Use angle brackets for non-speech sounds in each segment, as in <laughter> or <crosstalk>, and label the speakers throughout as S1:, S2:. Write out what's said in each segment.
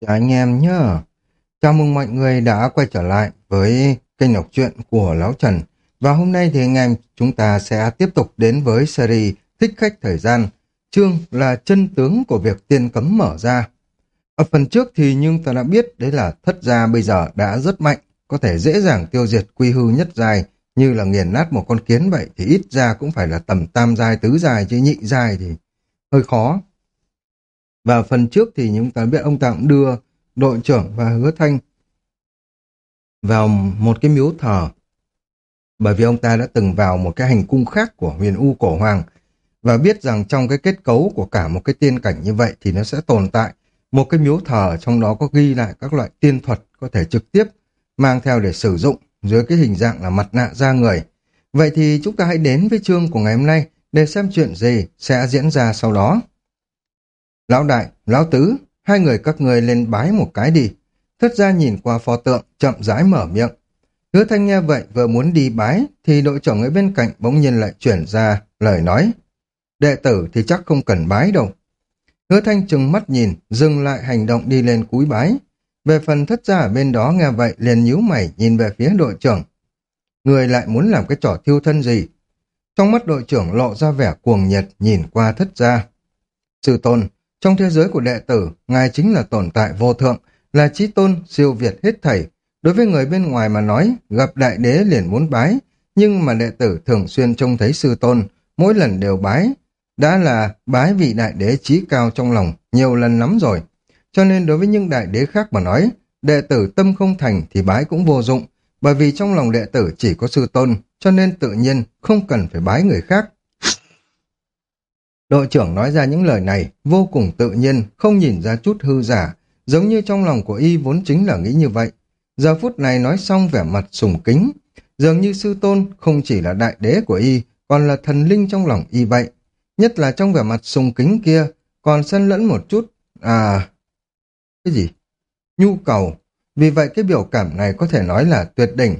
S1: Chào anh em nhá. Chào mừng mọi người đã quay trở lại với kênh đọc truyện của Lão Trần. Và hôm nay thì anh em chúng ta sẽ tiếp tục đến với series Thích khách thời gian. Chương là chân tướng của việc tiên cấm mở ra. Ở phần trước thì nhưng ta đã biết đấy là thất gia bây giờ đã rất mạnh, có thể dễ dàng tiêu diệt quy hư nhất dài như là nghiền nát một con kiến vậy thì ít ra cũng phải là tầm tam giai tứ giai chứ nhị giai thì hơi khó. Và phần trước thì chúng ta biết ông ta cũng đưa đội trưởng và hứa thanh vào một cái miếu thờ. Bởi vì ông ta đã từng vào một cái hành cung khác của huyền U Cổ Hoàng và biết rằng trong cái kết cấu của cả một cái tiên cảnh như vậy thì nó sẽ tồn tại một cái miếu thờ trong đó có ghi lại các loại tiên thuật có thể trực tiếp mang theo để sử dụng dưới cái hình dạng là mặt nạ da người. Vậy thì chúng ta hãy đến với chương của ngày hôm nay để xem chuyện gì sẽ diễn ra sau đó. Lão đại, lão tứ, hai người các người lên bái một cái đi. Thất gia nhìn qua pho tượng, chậm rãi mở miệng. Hứa thanh nghe vậy vừa muốn đi bái, thì đội trưởng ở bên cạnh bỗng nhiên lại chuyển ra lời nói. Đệ tử thì chắc không cần bái đâu. Hứa thanh trừng mắt nhìn, dừng lại hành động đi lên cúi bái. Về phần thất gia ở bên đó nghe vậy liền nhíu mày nhìn về phía đội trưởng. Người lại muốn làm cái trò thiêu thân gì? Trong mắt đội trưởng lộ ra vẻ cuồng nhiệt nhìn qua thất gia. Sư tôn, trong thế giới của đệ tử, Ngài chính là tồn tại vô thượng, là trí tôn, siêu việt hết thảy. Đối với người bên ngoài mà nói, gặp đại đế liền muốn bái, nhưng mà đệ tử thường xuyên trông thấy sư tôn, mỗi lần đều bái. Đã là bái vị đại đế trí cao trong lòng, nhiều lần lắm rồi. Cho nên đối với những đại đế khác mà nói, đệ tử tâm không thành thì bái cũng vô dụng, bởi vì trong lòng đệ tử chỉ có sư tôn, cho nên tự nhiên không cần phải bái người khác. Đội trưởng nói ra những lời này vô cùng tự nhiên, không nhìn ra chút hư giả, giống như trong lòng của y vốn chính là nghĩ như vậy. Giờ phút này nói xong vẻ mặt sùng kính, dường như sư tôn không chỉ là đại đế của y, còn là thần linh trong lòng y vậy. Nhất là trong vẻ mặt sùng kính kia, còn xen lẫn một chút, à... Cái gì? Nhu cầu. Vì vậy cái biểu cảm này có thể nói là tuyệt đỉnh.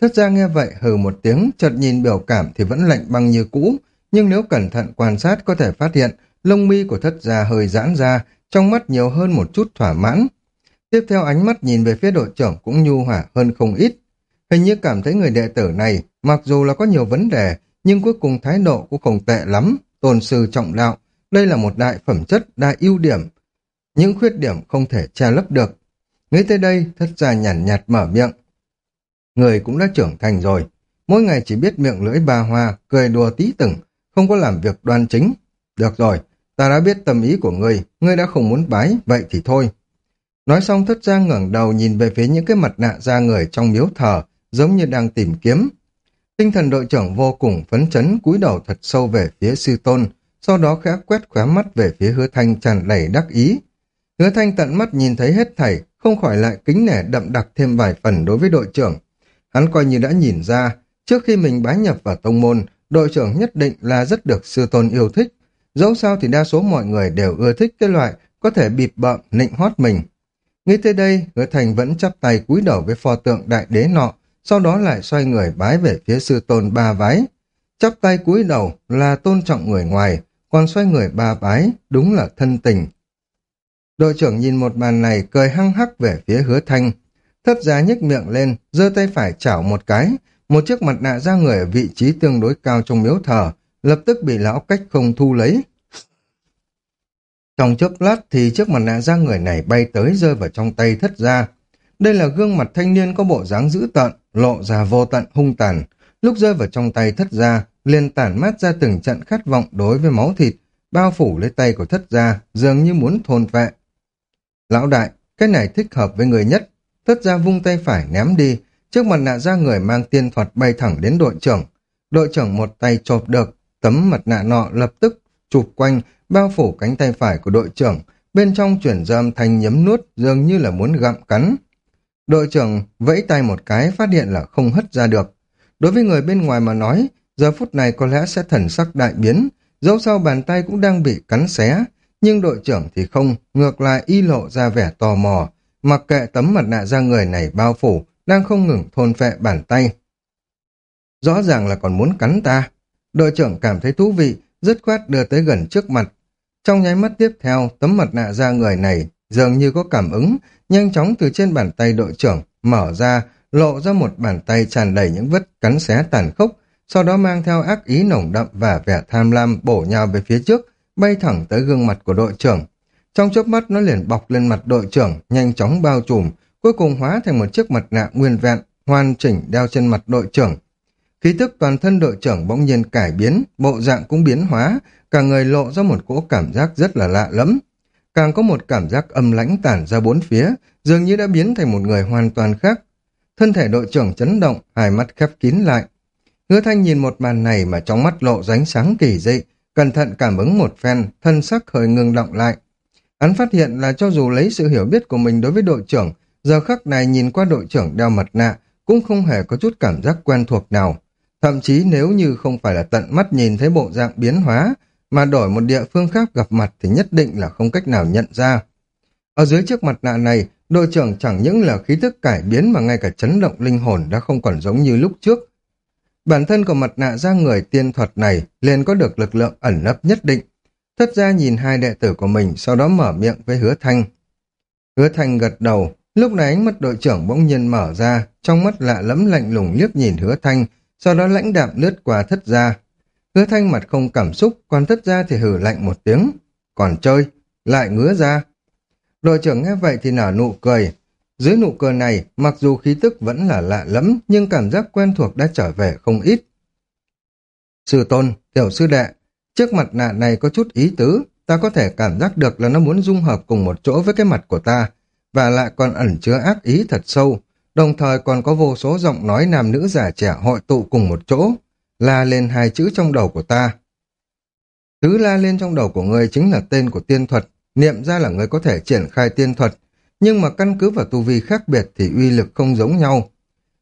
S1: Thất ra nghe vậy hừ một tiếng, chợt nhìn biểu cảm thì vẫn lạnh băng như cũ, nhưng nếu cẩn thận quan sát có thể phát hiện lông mi của thất gia hơi giãn ra, trong mắt nhiều hơn một chút thỏa mãn. Tiếp theo ánh mắt nhìn về phía đội trưởng cũng nhu hòa hơn không ít. Hình như cảm thấy người đệ tử này, mặc dù là có nhiều vấn đề, nhưng cuối cùng thái độ cũng không tệ lắm, tôn sư trọng đạo. Đây là một đại phẩm chất, đại ưu điểm. Những khuyết điểm không thể che lấp được. Nghĩ tới đây, thất gia nhàn nhạt mở miệng. Người cũng đã trưởng thành rồi, mỗi ngày chỉ biết miệng lưỡi ba hoa, cười đùa tí từng, không có làm việc đoan chính. Được rồi, ta đã biết tâm ý của ngươi, ngươi đã không muốn bái, vậy thì thôi. Nói xong thất gia ngẩng đầu nhìn về phía những cái mặt nạ da người trong miếu thờ, giống như đang tìm kiếm. Tinh thần đội trưởng vô cùng phấn chấn cúi đầu thật sâu về phía sư tôn, sau đó khẽ quét khóe mắt về phía hứa thanh tràn đầy đắc ý. Hứa thanh tận mắt nhìn thấy hết thảy, không khỏi lại kính nể đậm đặc thêm vài phần đối với đội trưởng. Hắn coi như đã nhìn ra, trước khi mình bái nhập vào tông môn, đội trưởng nhất định là rất được sư tôn yêu thích. Dẫu sao thì đa số mọi người đều ưa thích cái loại có thể bịp bợm, nịnh hót mình. Ngay tới đây, hứa thành vẫn chắp tay cúi đầu với pho tượng đại đế nọ, sau đó lại xoay người bái về phía sư tôn ba vái. Chắp tay cúi đầu là tôn trọng người ngoài, còn xoay người ba vái đúng là thân tình. Đội trưởng nhìn một màn này cười hăng hắc về phía hứa thanh. Thất giá nhếch miệng lên, giơ tay phải chảo một cái, một chiếc mặt nạ ra người ở vị trí tương đối cao trong miếu thờ, lập tức bị lão cách không thu lấy. Trong chốc lát thì chiếc mặt nạ ra người này bay tới rơi vào trong tay thất gia. Đây là gương mặt thanh niên có bộ dáng dữ tợn, lộ ra vô tận hung tàn. Lúc rơi vào trong tay thất gia, liền tản mát ra từng trận khát vọng đối với máu thịt, bao phủ lấy tay của thất gia, dường như muốn thôn vệ. Lão đại, cái này thích hợp với người nhất. Thất gia vung tay phải ném đi, Trước mặt nạ ra người mang tiên thuật bay thẳng đến đội trưởng. Đội trưởng một tay chộp được, tấm mặt nạ nọ lập tức chụp quanh, bao phủ cánh tay phải của đội trưởng. Bên trong chuyển ra âm thanh nhấm nuốt, dường như là muốn gặm cắn. Đội trưởng vẫy tay một cái phát hiện là không hất ra được. Đối với người bên ngoài mà nói, giờ phút này có lẽ sẽ thần sắc đại biến, dẫu sao bàn tay cũng đang bị cắn xé, nhưng đội trưởng thì không, ngược lại y lộ ra vẻ tò mò, mặc kệ tấm mặt nạ ra người này bao phủ, đang không ngừng thôn phệ bàn tay. Rõ ràng là còn muốn cắn ta. Đội trưởng cảm thấy thú vị, dứt khoát đưa tới gần trước mặt. Trong nháy mắt tiếp theo, tấm mặt nạ ra người này dường như có cảm ứng, nhanh chóng từ trên bàn tay đội trưởng mở ra, lộ ra một bàn tay tràn đầy những vết cắn xé tàn khốc, sau đó mang theo ác ý nồng đậm và vẻ tham lam bổ nhào về phía trước, bay thẳng tới gương mặt của đội trưởng. Trong chớp mắt nó liền bọc lên mặt đội trưởng, nhanh chóng bao trùm, cuối cùng hóa thành một chiếc mặt nạ nguyên vẹn, hoàn chỉnh đeo trên mặt đội trưởng. Khí tức toàn thân đội trưởng bỗng nhiên cải biến, bộ dạng cũng biến hóa, cả người lộ ra một cỗ cảm giác rất là lạ lẫm. Càng có một cảm giác âm lãnh tản ra bốn phía, dường như đã biến thành một người hoàn toàn khác. Thân thể đội trưởng chấn động, hai mắt khép kín lại. Hứa thanh nhìn một màn này mà trong mắt lộ ránh sáng kỳ dị, cẩn thận cảm ứng một phen, thân sắc hơi ngưng động lại. Hắn phát hiện là cho dù lấy sự hiểu biết của mình đối với đội trưởng, giờ khắc này nhìn qua đội trưởng đeo mặt nạ, cũng không hề có chút cảm giác quen thuộc nào. Thậm chí nếu như không phải là tận mắt nhìn thấy bộ dạng biến hóa, mà đổi một địa phương khác gặp mặt thì nhất định là không cách nào nhận ra. Ở dưới chiếc mặt nạ này, đội trưởng chẳng những là khí thức cải biến mà ngay cả chấn động linh hồn đã không còn giống như lúc trước. Bản thân của mặt nạ ra người tiên thuật này liền có được lực lượng ẩn nấp nhất định. Thất ra nhìn hai đệ tử của mình, sau đó mở miệng với hứa thanh. Hứa thanh gật đầu, lúc này ánh mắt đội trưởng bỗng nhiên mở ra, trong mắt lạ lẫm lạnh lùng liếc nhìn hứa thanh, sau đó lãnh đạm lướt qua thất gia. Hứa thanh mặt không cảm xúc, còn thất gia thì hử lạnh một tiếng. Còn chơi, lại ngứa ra. Đội trưởng nghe vậy thì nở nụ cười. Dưới nụ cười này, mặc dù khí tức vẫn là lạ lẫm, nhưng cảm giác quen thuộc đã trở về không ít. Sư tôn, tiểu sư đệ, trước mặt nạ này có chút ý tứ, ta có thể cảm giác được là nó muốn dung hợp cùng một chỗ với cái mặt của ta, và lại còn ẩn chứa ác ý thật sâu, đồng thời còn có vô số giọng nói nam nữ già trẻ hội tụ cùng một chỗ, la lên hai chữ trong đầu của ta. Thứ la lên trong đầu của ngươi chính là tên của tiên thuật, niệm ra là ngươi có thể triển khai tiên thuật, nhưng mà căn cứ vào tu vi khác biệt thì uy lực không giống nhau.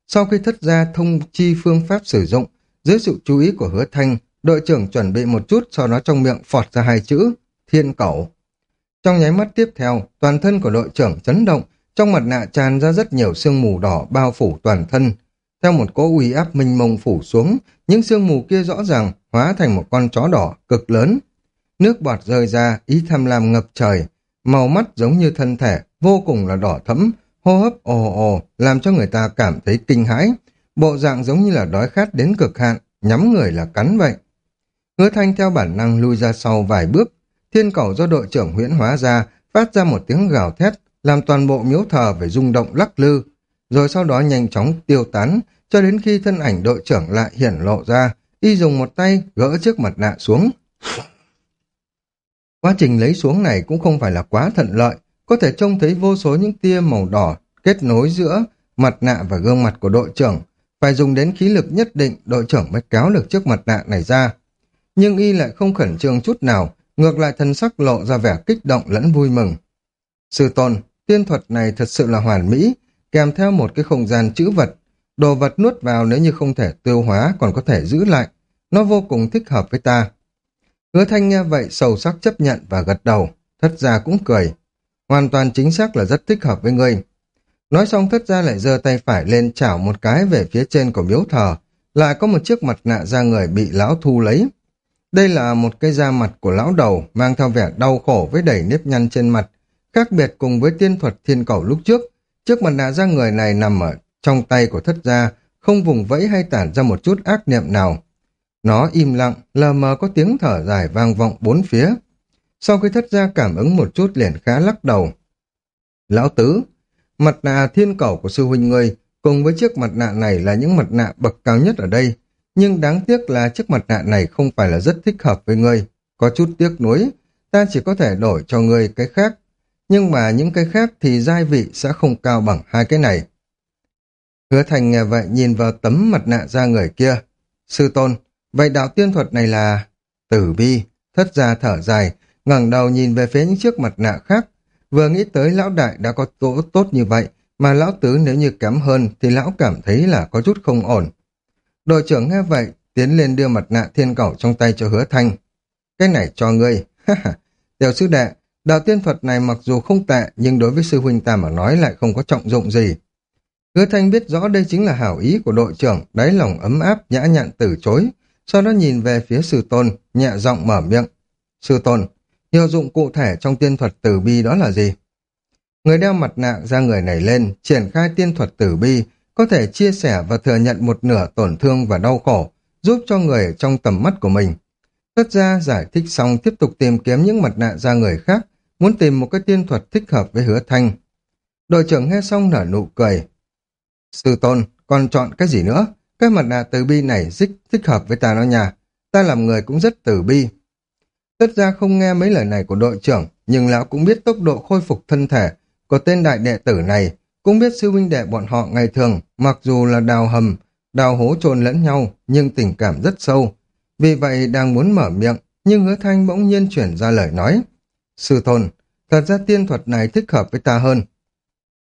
S1: Sau khi thất gia thông chi phương pháp sử dụng, dưới sự chú ý của hứa thanh, đội trưởng chuẩn bị một chút sau đó trong miệng phọt ra hai chữ, thiên cẩu. Trong nháy mắt tiếp theo, toàn thân của đội trưởng chấn động, trong mặt nạ tràn ra rất nhiều sương mù đỏ bao phủ toàn thân. Theo một cỗ uy áp minh mông phủ xuống, những sương mù kia rõ ràng hóa thành một con chó đỏ cực lớn. Nước bọt rơi ra, ý tham lam ngập trời, màu mắt giống như thân thể, vô cùng là đỏ thẫm, hô hấp ồ ồ, làm cho người ta cảm thấy kinh hãi. Bộ dạng giống như là đói khát đến cực hạn, nhắm người là cắn vậy. Hứa thanh theo bản năng lui ra sau vài bước, thiên cầu do đội trưởng huyễn hóa ra, phát ra một tiếng gào thét, làm toàn bộ miếu thờ phải rung động lắc lư, rồi sau đó nhanh chóng tiêu tán, cho đến khi thân ảnh đội trưởng lại hiển lộ ra, y dùng một tay gỡ chiếc mặt nạ xuống. Quá trình lấy xuống này cũng không phải là quá thận lợi, có thể trông thấy vô số những tia màu đỏ kết nối giữa mặt nạ và gương mặt của đội trưởng. Phải dùng đến khí lực nhất định đội trưởng mới kéo được chiếc mặt nạ này ra. Nhưng y lại không khẩn trương chút nào, ngược lại thần sắc lộ ra vẻ kích động lẫn vui mừng. Sư tôn, tiên thuật này thật sự là hoàn mỹ, kèm theo một cái không gian chữ vật. Đồ vật nuốt vào nếu như không thể tiêu hóa còn có thể giữ lại. Nó vô cùng thích hợp với ta. Hứa thanh nghe vậy sâu sắc chấp nhận và gật đầu. Thất gia cũng cười. Hoàn toàn chính xác là rất thích hợp với ngươi. Nói xong thất gia lại giơ tay phải lên chảo một cái về phía trên của miếu thờ. Lại có một chiếc mặt nạ da người bị lão thu lấy. Đây là một cái da mặt của lão đầu mang theo vẻ đau khổ với đầy nếp nhăn trên mặt. Khác biệt cùng với tiên thuật thiên cầu lúc trước. Chiếc mặt nạ da người này nằm ở trong tay của thất gia, không vùng vẫy hay tản ra một chút ác niệm nào. Nó im lặng, lờ mờ có tiếng thở dài vang vọng bốn phía. Sau khi thất gia cảm ứng một chút liền khá lắc đầu. Lão Tứ, mặt nạ thiên cầu của sư huynh ngươi cùng với chiếc mặt nạ này là những mặt nạ bậc cao nhất ở đây. Nhưng đáng tiếc là chiếc mặt nạ này không phải là rất thích hợp với ngươi. Có chút tiếc nuối, ta chỉ có thể đổi cho ngươi cái khác. Nhưng mà những cái khác thì giai vị sẽ không cao bằng hai cái này. Hứa thành nghe vậy nhìn vào tấm mặt nạ ra người kia. Sư tôn, vậy đạo tiên thuật này là... Tử bi, thất ra thở dài, ngẩng đầu nhìn về phía những chiếc mặt nạ khác. Vừa nghĩ tới lão đại đã có tổ tốt như vậy, mà lão tứ nếu như kém hơn thì lão cảm thấy là có chút không ổn. Đội trưởng nghe vậy, tiến lên đưa mặt nạ thiên cẩu trong tay cho hứa thanh. Cái này cho ngươi. <laughs> Tiểu sư đệ, đạo tiên thuật này mặc dù không tệ, nhưng đối với sư huynh ta mà nói lại không có trọng dụng gì. Hứa thanh biết rõ đây chính là hảo ý của đội trưởng, đáy lòng ấm áp, nhã nhặn từ chối. Sau đó nhìn về phía sư tôn, nhẹ giọng mở miệng. Sư tôn, hiệu dụng cụ thể trong tiên thuật tử bi đó là gì? Người đeo mặt nạ ra người này lên, triển khai tiên thuật tử bi, có thể chia sẻ và thừa nhận một nửa tổn thương và đau khổ, giúp cho người trong tầm mắt của mình. Tất ra giải thích xong tiếp tục tìm kiếm những mặt nạ ra người khác, muốn tìm một cái tiên thuật thích hợp với hứa thanh. Đội trưởng nghe xong nở nụ cười. Sư tôn, còn chọn cái gì nữa? Cái mặt nạ từ bi này dích, thích hợp với ta nó nhà. Ta làm người cũng rất từ bi. Tất ra không nghe mấy lời này của đội trưởng, nhưng lão cũng biết tốc độ khôi phục thân thể của tên đại đệ tử này, cũng biết sư huynh đệ bọn họ ngày thường, mặc dù là đào hầm, đào hố trồn lẫn nhau, nhưng tình cảm rất sâu. Vì vậy đang muốn mở miệng, nhưng hứa thanh bỗng nhiên chuyển ra lời nói. Sư thôn, thật ra tiên thuật này thích hợp với ta hơn.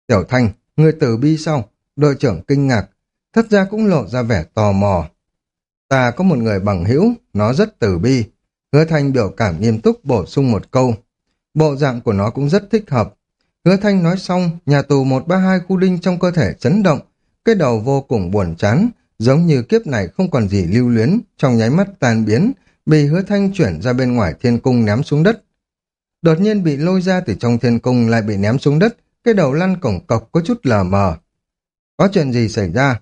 S1: Tiểu thanh, người tử bi sau, Đội trưởng kinh ngạc, thất ra cũng lộ ra vẻ tò mò. Ta có một người bằng hữu, nó rất tử bi. Hứa thanh biểu cảm nghiêm túc bổ sung một câu. Bộ dạng của nó cũng rất thích hợp. Hứa thanh nói xong, nhà tù 132 khu đinh trong cơ thể chấn động, cái đầu vô cùng buồn chán, giống như kiếp này không còn gì lưu luyến, trong nháy mắt tan biến, bị hứa thanh chuyển ra bên ngoài thiên cung ném xuống đất. Đột nhiên bị lôi ra từ trong thiên cung lại bị ném xuống đất, cái đầu lăn cổng cọc có chút lờ mờ. Có chuyện gì xảy ra?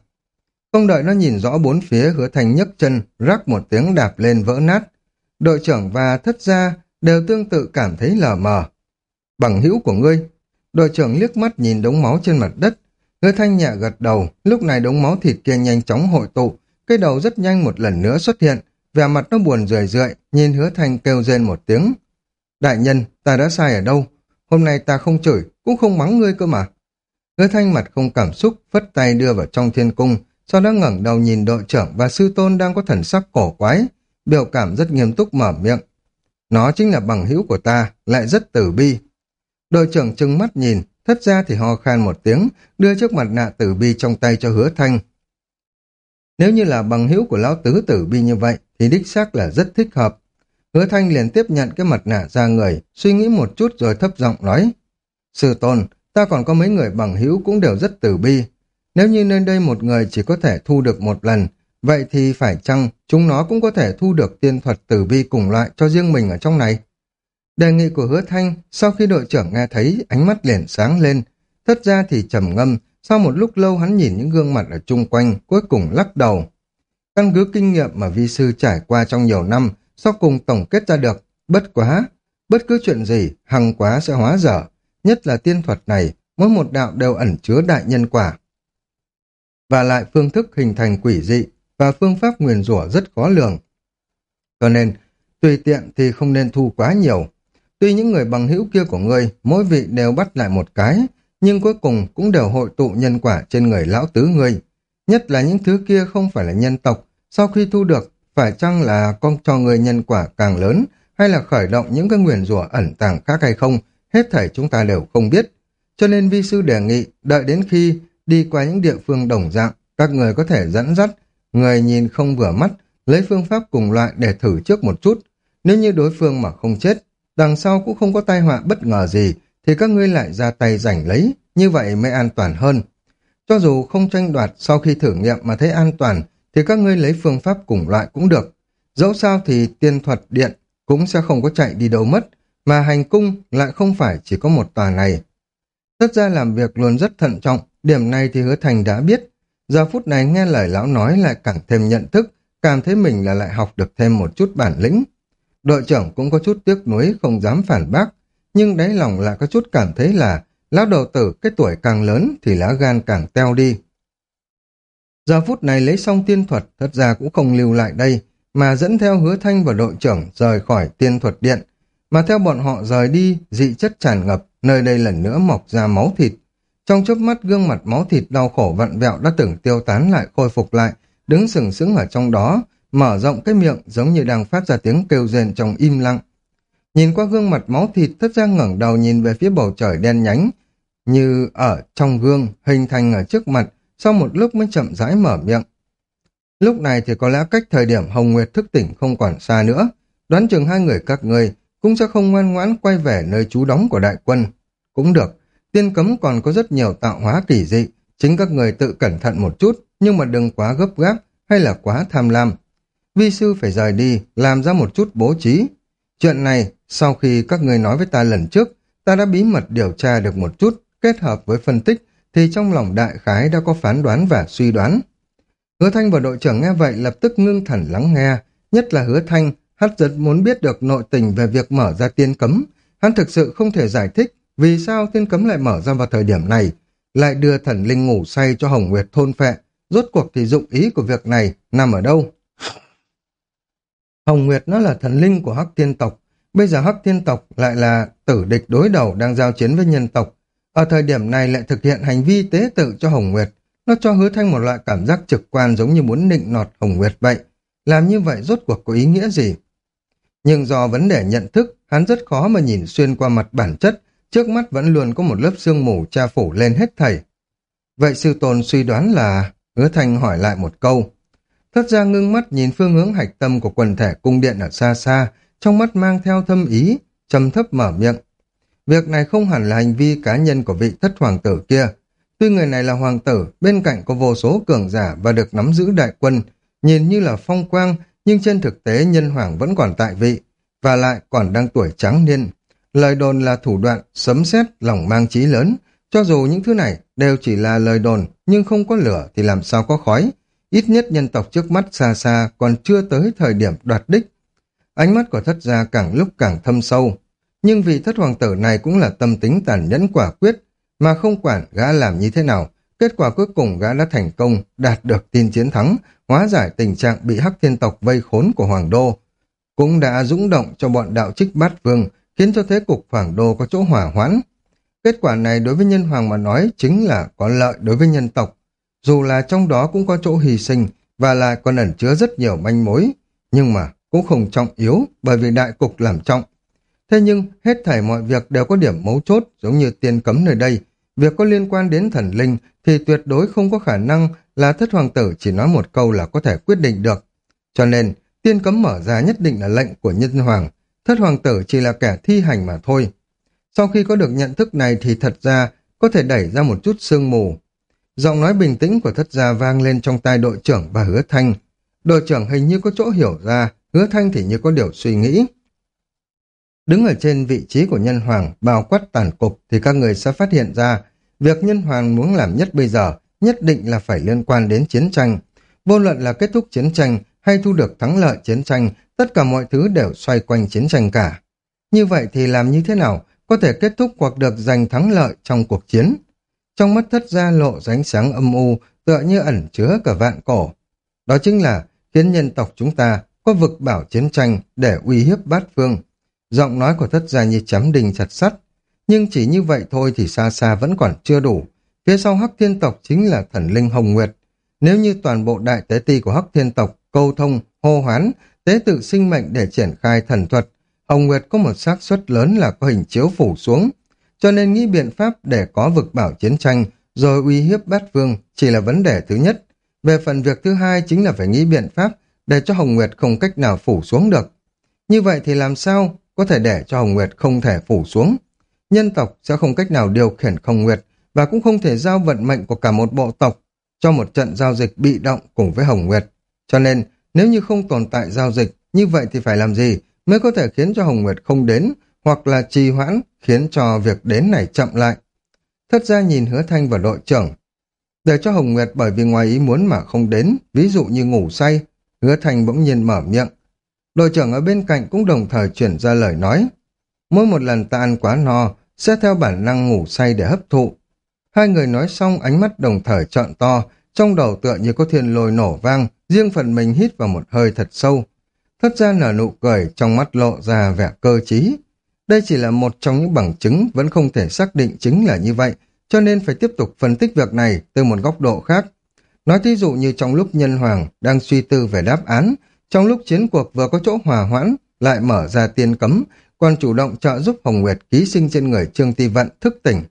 S1: Không đợi nó nhìn rõ bốn phía hứa thanh nhấc chân, rắc một tiếng đạp lên vỡ nát. Đội trưởng và thất gia đều tương tự cảm thấy lờ mờ. Bằng hữu của ngươi, đội trưởng liếc mắt nhìn đống máu trên mặt đất, hứa thanh nhẹ gật đầu, lúc này đống máu thịt kia nhanh chóng hội tụ, cái đầu rất nhanh một lần nữa xuất hiện, vẻ mặt nó buồn rười rượi, nhìn hứa thanh kêu rên một tiếng. Đại nhân, ta đã sai ở đâu? Hôm nay ta không chửi, cũng không mắng ngươi cơ mà. Hứa thanh mặt không cảm xúc, phất tay đưa vào trong thiên cung, sau đó ngẩng đầu nhìn đội trưởng và sư tôn đang có thần sắc cổ quái, biểu cảm rất nghiêm túc mở miệng. Nó chính là bằng hữu của ta, lại rất tử bi. Đội trưởng trừng mắt nhìn, thất ra thì ho khan một tiếng, đưa chiếc mặt nạ tử bi trong tay cho hứa thanh. Nếu như là bằng hữu của lão tứ tử bi như vậy, thì đích xác là rất thích hợp. Hứa thanh liền tiếp nhận cái mặt nạ ra người, suy nghĩ một chút rồi thấp giọng nói. Sư tôn, ta còn có mấy người bằng hữu cũng đều rất tử bi. Nếu như nơi đây một người chỉ có thể thu được một lần, vậy thì phải chăng chúng nó cũng có thể thu được tiên thuật tử bi cùng loại cho riêng mình ở trong này? Đề nghị của hứa thanh, sau khi đội trưởng nghe thấy, ánh mắt liền sáng lên. Thất ra thì trầm ngâm, sau một lúc lâu hắn nhìn những gương mặt ở chung quanh, cuối cùng lắc đầu. Căn cứ kinh nghiệm mà vi sư trải qua trong nhiều năm, sau cùng tổng kết ra được, bất quá, bất cứ chuyện gì, hằng quá sẽ hóa dở, nhất là tiên thuật này, mỗi một đạo đều ẩn chứa đại nhân quả. Và lại phương thức hình thành quỷ dị và phương pháp nguyền rủa rất khó lường. Cho nên, tùy tiện thì không nên thu quá nhiều. Tuy những người bằng hữu kia của ngươi, mỗi vị đều bắt lại một cái, nhưng cuối cùng cũng đều hội tụ nhân quả trên người lão tứ ngươi. Nhất là những thứ kia không phải là nhân tộc, sau khi thu được, phải chăng là con cho người nhân quả càng lớn, hay là khởi động những cái nguyền rủa ẩn tàng khác hay không, hết thảy chúng ta đều không biết. Cho nên vi sư đề nghị, đợi đến khi đi qua những địa phương đồng dạng, các người có thể dẫn dắt, người nhìn không vừa mắt, lấy phương pháp cùng loại để thử trước một chút. Nếu như đối phương mà không chết, đằng sau cũng không có tai họa bất ngờ gì, thì các ngươi lại ra tay giành lấy, như vậy mới an toàn hơn. Cho dù không tranh đoạt sau khi thử nghiệm mà thấy an toàn, thì các ngươi lấy phương pháp cùng loại cũng được. Dẫu sao thì tiên thuật điện cũng sẽ không có chạy đi đâu mất, mà hành cung lại không phải chỉ có một tòa này. Tất ra làm việc luôn rất thận trọng, điểm này thì hứa thành đã biết. Giờ phút này nghe lời lão nói lại càng thêm nhận thức, cảm thấy mình là lại học được thêm một chút bản lĩnh. Đội trưởng cũng có chút tiếc nuối không dám phản bác, nhưng đáy lòng lại có chút cảm thấy là lão đầu tử cái tuổi càng lớn thì lá gan càng teo đi. Giờ phút này lấy xong tiên thuật, thật ra cũng không lưu lại đây, mà dẫn theo hứa thanh và đội trưởng rời khỏi tiên thuật điện, mà theo bọn họ rời đi, dị chất tràn ngập, nơi đây lần nữa mọc ra máu thịt. Trong chớp mắt gương mặt máu thịt đau khổ vặn vẹo đã từng tiêu tán lại khôi phục lại, đứng sừng sững ở trong đó, mở rộng cái miệng giống như đang phát ra tiếng kêu rền trong im lặng. Nhìn qua gương mặt máu thịt, thất ra ngẩng đầu nhìn về phía bầu trời đen nhánh, như ở trong gương, hình thành ở trước mặt, sau một lúc mới chậm rãi mở miệng. Lúc này thì có lẽ cách thời điểm Hồng Nguyệt thức tỉnh không còn xa nữa, đoán chừng hai người các ngươi cũng sẽ không ngoan ngoãn quay về nơi trú đóng của đại quân. Cũng được, tiên cấm còn có rất nhiều tạo hóa kỳ dị, chính các người tự cẩn thận một chút, nhưng mà đừng quá gấp gáp hay là quá tham lam. Vi sư phải rời đi, làm ra một chút bố trí. Chuyện này, sau khi các người nói với ta lần trước, ta đã bí mật điều tra được một chút, kết hợp với phân tích, thì trong lòng đại khái đã có phán đoán và suy đoán. Hứa Thanh và đội trưởng nghe vậy lập tức ngưng thần lắng nghe, nhất là Hứa Thanh, hắn rất muốn biết được nội tình về việc mở ra tiên cấm. Hắn thực sự không thể giải thích vì sao tiên cấm lại mở ra vào thời điểm này, lại đưa thần linh ngủ say cho Hồng Nguyệt thôn phệ. Rốt cuộc thì dụng ý của việc này nằm ở đâu? Hồng Nguyệt nó là thần linh của Hắc Thiên tộc, bây giờ Hắc Thiên tộc lại là tử địch đối đầu đang giao chiến với nhân tộc. Ở thời điểm này lại thực hiện hành vi tế tự cho Hồng Nguyệt, nó cho hứa thanh một loại cảm giác trực quan giống như muốn nịnh nọt Hồng Nguyệt vậy. Làm như vậy rốt cuộc có ý nghĩa gì? Nhưng do vấn đề nhận thức, hắn rất khó mà nhìn xuyên qua mặt bản chất, trước mắt vẫn luôn có một lớp sương mù cha phủ lên hết thảy. Vậy sư tôn suy đoán là... Hứa Thanh hỏi lại một câu. Thất gia ngưng mắt nhìn phương hướng hạch tâm của quần thể cung điện ở xa xa, trong mắt mang theo thâm ý, trầm thấp mở miệng. Việc này không hẳn là hành vi cá nhân của vị thất hoàng tử kia. Tuy người này là hoàng tử, bên cạnh có vô số cường giả và được nắm giữ đại quân, nhìn như là phong quang, nhưng trên thực tế nhân hoàng vẫn còn tại vị, và lại còn đang tuổi trắng niên. Lời đồn là thủ đoạn, sấm sét lòng mang trí lớn, cho dù những thứ này đều chỉ là lời đồn, nhưng không có lửa thì làm sao có khói. Ít nhất nhân tộc trước mắt xa xa còn chưa tới thời điểm đoạt đích. Ánh mắt của thất gia càng lúc càng thâm sâu. Nhưng vì thất hoàng tử này cũng là tâm tính tàn nhẫn quả quyết, mà không quản gã làm như thế nào, kết quả cuối cùng gã đã thành công, đạt được tin chiến thắng, hóa giải tình trạng bị hắc thiên tộc vây khốn của hoàng đô. Cũng đã dũng động cho bọn đạo trích bát vương, khiến cho thế cục hoàng đô có chỗ hỏa hoãn. Kết quả này đối với nhân hoàng mà nói chính là có lợi đối với nhân tộc. Dù là trong đó cũng có chỗ hy sinh và là còn ẩn chứa rất nhiều manh mối, nhưng mà cũng không trọng yếu bởi vì đại cục làm trọng. Thế nhưng hết thảy mọi việc đều có điểm mấu chốt giống như tiên cấm nơi đây. Việc có liên quan đến thần linh thì tuyệt đối không có khả năng là thất hoàng tử chỉ nói một câu là có thể quyết định được. Cho nên tiên cấm mở ra nhất định là lệnh của nhân hoàng. Thất hoàng tử chỉ là kẻ thi hành mà thôi. Sau khi có được nhận thức này thì thật ra có thể đẩy ra một chút sương mù. Giọng nói bình tĩnh của thất gia vang lên trong tai đội trưởng và hứa thanh. Đội trưởng hình như có chỗ hiểu ra, hứa thanh thì như có điều suy nghĩ. Đứng ở trên vị trí của nhân hoàng, bao quát tàn cục thì các người sẽ phát hiện ra việc nhân hoàng muốn làm nhất bây giờ nhất định là phải liên quan đến chiến tranh. Vô luận là kết thúc chiến tranh hay thu được thắng lợi chiến tranh, tất cả mọi thứ đều xoay quanh chiến tranh cả. Như vậy thì làm như thế nào có thể kết thúc hoặc được giành thắng lợi trong cuộc chiến. Trong mắt thất gia lộ ránh sáng âm u, tựa như ẩn chứa cả vạn cổ. Đó chính là khiến nhân tộc chúng ta có vực bảo chiến tranh để uy hiếp bát phương. Giọng nói của thất gia như chấm đình chặt sắt. Nhưng chỉ như vậy thôi thì xa xa vẫn còn chưa đủ. Phía sau Hắc Thiên tộc chính là thần linh Hồng Nguyệt. Nếu như toàn bộ đại tế ti của Hắc Thiên tộc câu thông, hô hoán, tế tự sinh mệnh để triển khai thần thuật, Hồng Nguyệt có một xác suất lớn là có hình chiếu phủ xuống, cho nên nghĩ biện pháp để có vực bảo chiến tranh rồi uy hiếp bát vương chỉ là vấn đề thứ nhất. Về phần việc thứ hai chính là phải nghĩ biện pháp để cho Hồng Nguyệt không cách nào phủ xuống được. Như vậy thì làm sao có thể để cho Hồng Nguyệt không thể phủ xuống? Nhân tộc sẽ không cách nào điều khiển Hồng Nguyệt và cũng không thể giao vận mệnh của cả một bộ tộc cho một trận giao dịch bị động cùng với Hồng Nguyệt. Cho nên, nếu như không tồn tại giao dịch, như vậy thì phải làm gì mới có thể khiến cho Hồng Nguyệt không đến, hoặc là trì hoãn, khiến cho việc đến này chậm lại. Thất ra nhìn hứa thanh và đội trưởng. Để cho Hồng Nguyệt bởi vì ngoài ý muốn mà không đến, ví dụ như ngủ say, hứa thanh bỗng nhiên mở miệng. Đội trưởng ở bên cạnh cũng đồng thời chuyển ra lời nói. Mỗi một lần ta ăn quá no, sẽ theo bản năng ngủ say để hấp thụ. Hai người nói xong ánh mắt đồng thời trợn to, trong đầu tựa như có thiên lôi nổ vang, riêng phần mình hít vào một hơi thật sâu. Thất ra nở nụ cười, trong mắt lộ ra vẻ cơ trí. Đây chỉ là một trong những bằng chứng vẫn không thể xác định chính là như vậy, cho nên phải tiếp tục phân tích việc này từ một góc độ khác. Nói thí dụ như trong lúc nhân hoàng đang suy tư về đáp án, trong lúc chiến cuộc vừa có chỗ hòa hoãn, lại mở ra tiên cấm, còn chủ động trợ giúp Hồng Nguyệt ký sinh trên người Trương Ti Vận thức tỉnh.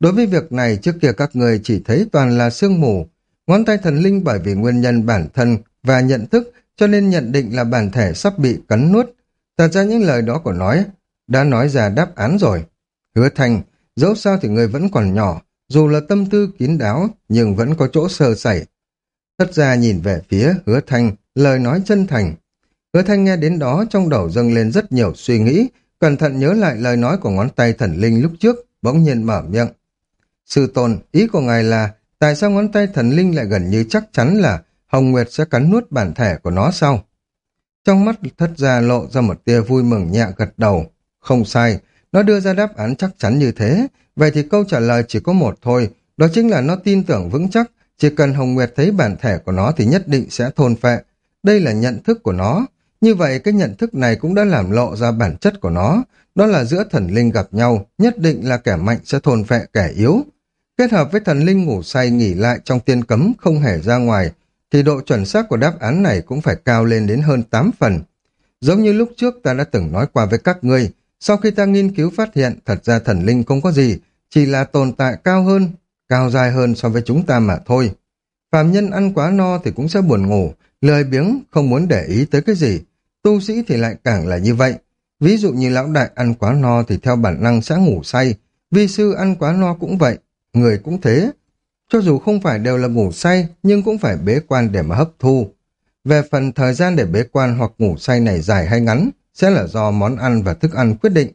S1: Đối với việc này trước kia các người chỉ thấy toàn là sương mù, ngón tay thần linh bởi vì nguyên nhân bản thân và nhận thức cho nên nhận định là bản thể sắp bị cắn nuốt. Thật ra những lời đó của nói đã nói ra đáp án rồi. Hứa Thanh, dẫu sao thì người vẫn còn nhỏ, dù là tâm tư kín đáo nhưng vẫn có chỗ sơ sẩy. Thất ra nhìn về phía hứa Thanh, lời nói chân thành. Hứa Thanh nghe đến đó trong đầu dâng lên rất nhiều suy nghĩ, cẩn thận nhớ lại lời nói của ngón tay thần linh lúc trước, bỗng nhiên mở miệng. Sư tôn, ý của ngài là tại sao ngón tay thần linh lại gần như chắc chắn là Hồng Nguyệt sẽ cắn nuốt bản thể của nó sau? Trong mắt thất gia lộ ra một tia vui mừng nhẹ gật đầu. Không sai, nó đưa ra đáp án chắc chắn như thế. Vậy thì câu trả lời chỉ có một thôi, đó chính là nó tin tưởng vững chắc, chỉ cần Hồng Nguyệt thấy bản thể của nó thì nhất định sẽ thôn phệ. Đây là nhận thức của nó. Như vậy cái nhận thức này cũng đã làm lộ ra bản chất của nó. Đó là giữa thần linh gặp nhau, nhất định là kẻ mạnh sẽ thôn phệ kẻ yếu. Kết hợp với thần linh ngủ say nghỉ lại trong tiên cấm không hề ra ngoài, thì độ chuẩn xác của đáp án này cũng phải cao lên đến hơn 8 phần. Giống như lúc trước ta đã từng nói qua với các ngươi, sau khi ta nghiên cứu phát hiện thật ra thần linh không có gì, chỉ là tồn tại cao hơn, cao dài hơn so với chúng ta mà thôi. Phạm nhân ăn quá no thì cũng sẽ buồn ngủ, lười biếng, không muốn để ý tới cái gì. Tu sĩ thì lại càng là như vậy. Ví dụ như lão đại ăn quá no thì theo bản năng sẽ ngủ say, vi sư ăn quá no cũng vậy, người cũng thế. Cho dù không phải đều là ngủ say, nhưng cũng phải bế quan để mà hấp thu. Về phần thời gian để bế quan hoặc ngủ say này dài hay ngắn, sẽ là do món ăn và thức ăn quyết định.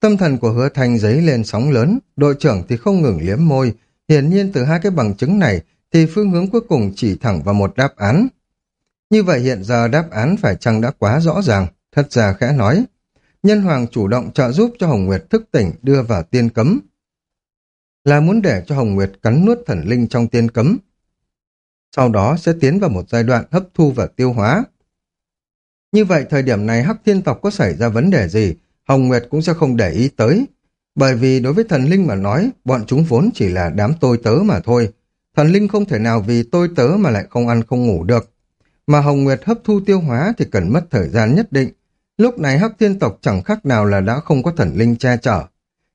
S1: Tâm thần của hứa thanh giấy lên sóng lớn, đội trưởng thì không ngừng liếm môi, hiển nhiên từ hai cái bằng chứng này thì phương hướng cuối cùng chỉ thẳng vào một đáp án. Như vậy hiện giờ đáp án phải chăng đã quá rõ ràng, thật ra khẽ nói. Nhân hoàng chủ động trợ giúp cho Hồng Nguyệt thức tỉnh đưa vào tiên cấm. Là muốn để cho Hồng Nguyệt cắn nuốt thần linh trong tiên cấm. Sau đó sẽ tiến vào một giai đoạn hấp thu và tiêu hóa. Như vậy thời điểm này Hắc Thiên Tộc có xảy ra vấn đề gì, Hồng Nguyệt cũng sẽ không để ý tới. Bởi vì đối với thần linh mà nói, bọn chúng vốn chỉ là đám tôi tớ mà thôi. Thần linh không thể nào vì tôi tớ mà lại không ăn không ngủ được. Mà Hồng Nguyệt hấp thu tiêu hóa thì cần mất thời gian nhất định. Lúc này Hắc Thiên Tộc chẳng khác nào là đã không có thần linh che chở.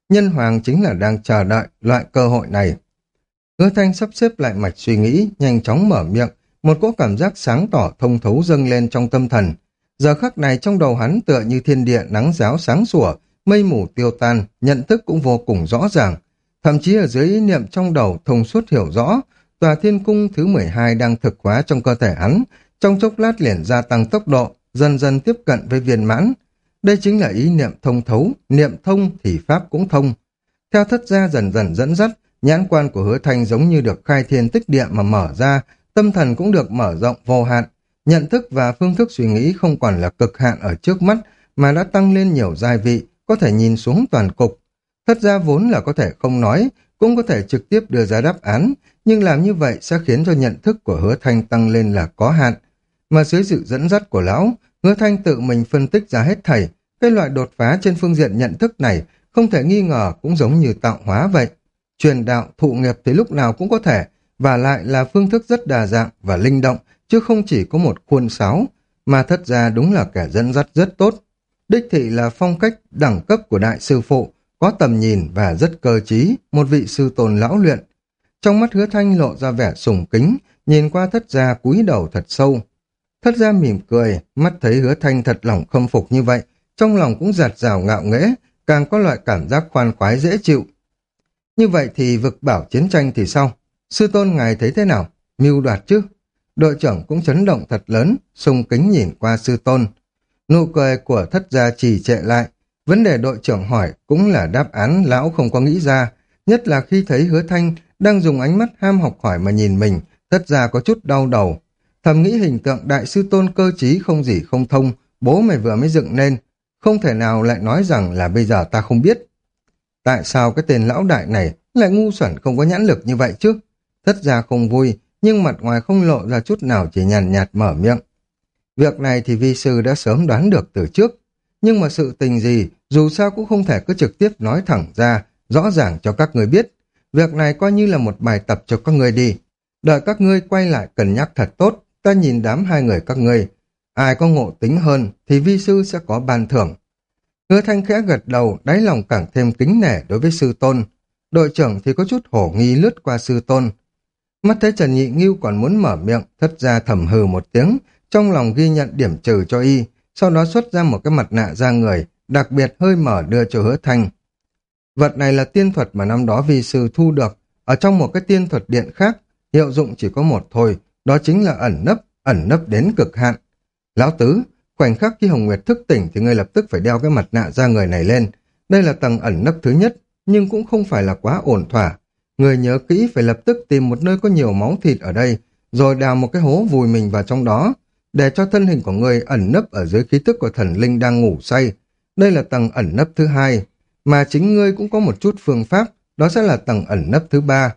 S1: Nhân Hoàng chính là đang chờ đợi loại cơ hội này. Hứa Thanh sắp xếp lại mạch suy nghĩ, nhanh chóng mở miệng, một cỗ cảm giác sáng tỏ thông thấu dâng lên trong tâm thần. Giờ khắc này trong đầu hắn tựa như thiên địa nắng giáo sáng sủa, mây mù tiêu tan, nhận thức cũng vô cùng rõ ràng. Thậm chí ở dưới ý niệm trong đầu thông suốt hiểu rõ, tòa thiên cung thứ 12 đang thực hóa trong cơ thể hắn, trong chốc lát liền gia tăng tốc độ, dần dần tiếp cận với viên mãn. Đây chính là ý niệm thông thấu, niệm thông thì pháp cũng thông. Theo thất gia dần dần dẫn dắt, nhãn quan của hứa thanh giống như được khai thiên tích địa mà mở ra, tâm thần cũng được mở rộng vô hạn, Nhận thức và phương thức suy nghĩ không còn là cực hạn ở trước mắt mà đã tăng lên nhiều giai vị, có thể nhìn xuống toàn cục. Thật ra vốn là có thể không nói, cũng có thể trực tiếp đưa ra đáp án, nhưng làm như vậy sẽ khiến cho nhận thức của hứa thanh tăng lên là có hạn. Mà dưới sự dẫn dắt của lão, hứa thanh tự mình phân tích ra hết thảy, cái loại đột phá trên phương diện nhận thức này không thể nghi ngờ cũng giống như tạo hóa vậy. Truyền đạo, thụ nghiệp thì lúc nào cũng có thể, và lại là phương thức rất đa dạng và linh động, chứ không chỉ có một khuôn sáo, mà thật ra đúng là kẻ dẫn dắt rất tốt. Đích thị là phong cách đẳng cấp của đại sư phụ, có tầm nhìn và rất cơ trí, một vị sư tôn lão luyện. Trong mắt hứa thanh lộ ra vẻ sùng kính, nhìn qua thất gia cúi đầu thật sâu. Thất gia mỉm cười, mắt thấy hứa thanh thật lòng khâm phục như vậy, trong lòng cũng giạt rào ngạo nghễ, càng có loại cảm giác khoan khoái dễ chịu. Như vậy thì vực bảo chiến tranh thì sao? Sư tôn ngài thấy thế nào? Mưu đoạt chứ? Đội trưởng cũng chấn động thật lớn, sung kính nhìn qua sư tôn. Nụ cười của thất gia trì trệ lại. Vấn đề đội trưởng hỏi cũng là đáp án lão không có nghĩ ra, nhất là khi thấy hứa thanh đang dùng ánh mắt ham học hỏi mà nhìn mình, thất gia có chút đau đầu. Thầm nghĩ hình tượng đại sư tôn cơ trí không gì không thông, bố mày vừa mới dựng nên, không thể nào lại nói rằng là bây giờ ta không biết. Tại sao cái tên lão đại này lại ngu xuẩn không có nhãn lực như vậy chứ? Thất gia không vui, nhưng mặt ngoài không lộ ra chút nào chỉ nhàn nhạt, mở miệng. Việc này thì vi sư đã sớm đoán được từ trước, nhưng mà sự tình gì dù sao cũng không thể cứ trực tiếp nói thẳng ra, rõ ràng cho các người biết. Việc này coi như là một bài tập cho các người đi. Đợi các ngươi quay lại cần nhắc thật tốt, ta nhìn đám hai người các ngươi. Ai có ngộ tính hơn thì vi sư sẽ có ban thưởng. Hứa thanh khẽ gật đầu, đáy lòng càng thêm kính nể đối với sư tôn. Đội trưởng thì có chút hổ nghi lướt qua sư tôn, Mắt thấy Trần Nhị Ngưu còn muốn mở miệng, thất ra thầm hừ một tiếng, trong lòng ghi nhận điểm trừ cho y, sau đó xuất ra một cái mặt nạ ra người, đặc biệt hơi mở đưa cho hứa thanh. Vật này là tiên thuật mà năm đó vi sư thu được, ở trong một cái tiên thuật điện khác, hiệu dụng chỉ có một thôi, đó chính là ẩn nấp, ẩn nấp đến cực hạn. Lão Tứ, khoảnh khắc khi Hồng Nguyệt thức tỉnh thì ngươi lập tức phải đeo cái mặt nạ ra người này lên. Đây là tầng ẩn nấp thứ nhất, nhưng cũng không phải là quá ổn thỏa. Người nhớ kỹ phải lập tức tìm một nơi có nhiều máu thịt ở đây, rồi đào một cái hố vùi mình vào trong đó, để cho thân hình của người ẩn nấp ở dưới khí tức của thần linh đang ngủ say. Đây là tầng ẩn nấp thứ hai, mà chính ngươi cũng có một chút phương pháp, đó sẽ là tầng ẩn nấp thứ ba.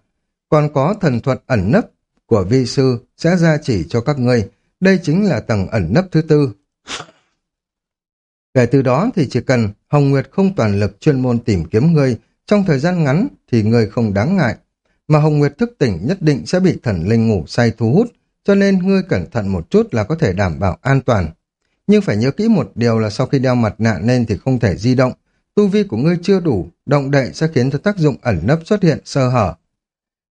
S1: Còn có thần thuật ẩn nấp của vi sư sẽ ra chỉ cho các ngươi, đây chính là tầng ẩn nấp thứ tư. Kể từ đó thì chỉ cần Hồng Nguyệt không toàn lực chuyên môn tìm kiếm ngươi, trong thời gian ngắn thì ngươi không đáng ngại. Mà Hồng Nguyệt thức tỉnh nhất định sẽ bị thần linh ngủ say thu hút, cho nên ngươi cẩn thận một chút là có thể đảm bảo an toàn. Nhưng phải nhớ kỹ một điều là sau khi đeo mặt nạ lên thì không thể di động. Tu vi của ngươi chưa đủ, động đậy sẽ khiến cho tác dụng ẩn nấp xuất hiện sơ hở.